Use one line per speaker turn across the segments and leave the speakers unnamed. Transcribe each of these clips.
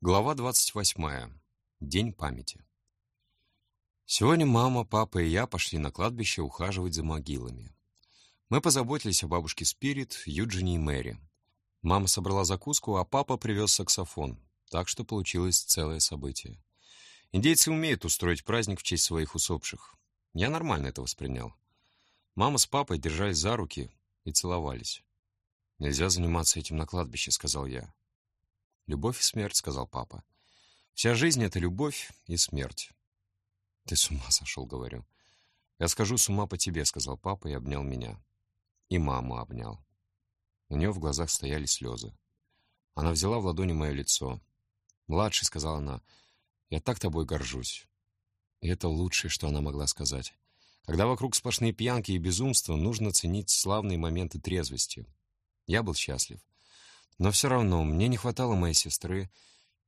Глава 28. День памяти. Сегодня мама, папа и я пошли на кладбище ухаживать за могилами. Мы позаботились о бабушке Спирит, Юджине и Мэри. Мама собрала закуску, а папа привез саксофон, так что получилось целое событие. Индейцы умеют устроить праздник в честь своих усопших. Я нормально это воспринял. Мама с папой держались за руки и целовались. «Нельзя заниматься этим на кладбище», — сказал я. «Любовь и смерть», — сказал папа. «Вся жизнь — это любовь и смерть». «Ты с ума сошел», — говорю. «Я скажу с ума по тебе», — сказал папа и обнял меня. И маму обнял. У нее в глазах стояли слезы. Она взяла в ладони мое лицо. «Младший», — сказала она, — «я так тобой горжусь». И это лучшее, что она могла сказать. Когда вокруг сплошные пьянки и безумства, нужно ценить славные моменты трезвости. Я был счастлив. Но все равно мне не хватало моей сестры,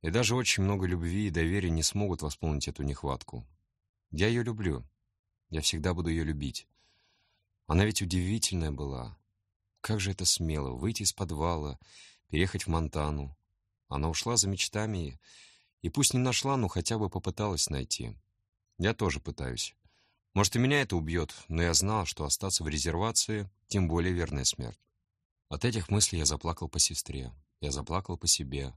и даже очень много любви и доверия не смогут восполнить эту нехватку. Я ее люблю. Я всегда буду ее любить. Она ведь удивительная была. Как же это смело — выйти из подвала, переехать в Монтану. Она ушла за мечтами, и пусть не нашла, но хотя бы попыталась найти. Я тоже пытаюсь. Может, и меня это убьет, но я знал, что остаться в резервации — тем более верная смерть. От этих мыслей я заплакал по сестре. Я заплакал по себе.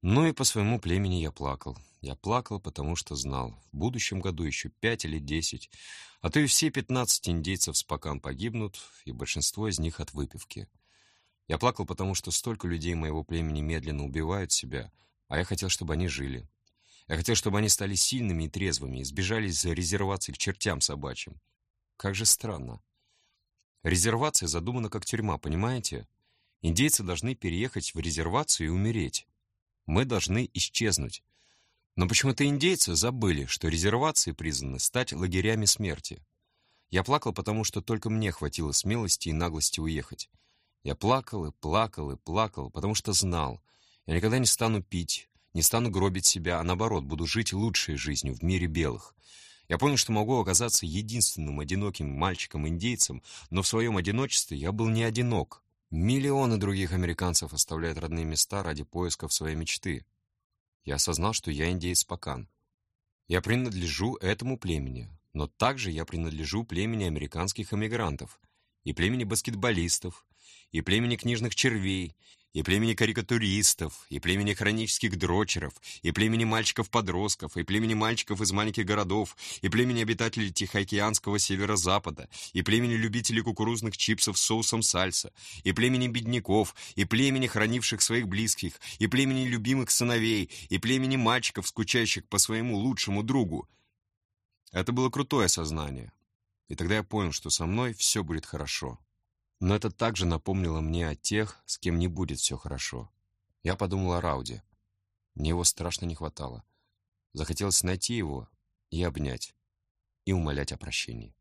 Ну и по своему племени я плакал. Я плакал, потому что знал, в будущем году еще пять или десять, а то и все пятнадцать индейцев спокан погибнут, и большинство из них от выпивки. Я плакал, потому что столько людей моего племени медленно убивают себя, а я хотел, чтобы они жили. Я хотел, чтобы они стали сильными и трезвыми, и сбежали из резервации к чертям собачьим. Как же странно. Резервация задумана как тюрьма, понимаете? Индейцы должны переехать в резервацию и умереть. Мы должны исчезнуть. Но почему-то индейцы забыли, что резервации призваны стать лагерями смерти. Я плакал, потому что только мне хватило смелости и наглости уехать. Я плакал и плакал и плакал, потому что знал, я никогда не стану пить, не стану гробить себя, а наоборот, буду жить лучшей жизнью в мире белых. Я понял, что могу оказаться единственным одиноким мальчиком-индейцем, но в своем одиночестве я был не одинок. Миллионы других американцев оставляют родные места ради поисков своей мечты. Я осознал, что я индеец-пакан. Я принадлежу этому племени, но также я принадлежу племени американских эмигрантов, и племени баскетболистов, и племени книжных червей, и племени карикатуристов, и племени хронических дрочеров, и племени мальчиков-подростков, и племени мальчиков из маленьких городов, и племени обитателей Тихоокеанского северо-запада, и племени любителей кукурузных чипсов с соусом сальса, и племени бедняков, и племени хранивших своих близких, и племени любимых сыновей, и племени мальчиков, скучающих по своему лучшему другу. Это было крутое сознание. И тогда я понял, что со мной все будет хорошо. Но это также напомнило мне о тех, с кем не будет все хорошо. Я подумал о Рауде. Мне его страшно не хватало. Захотелось найти его и обнять, и умолять о прощении.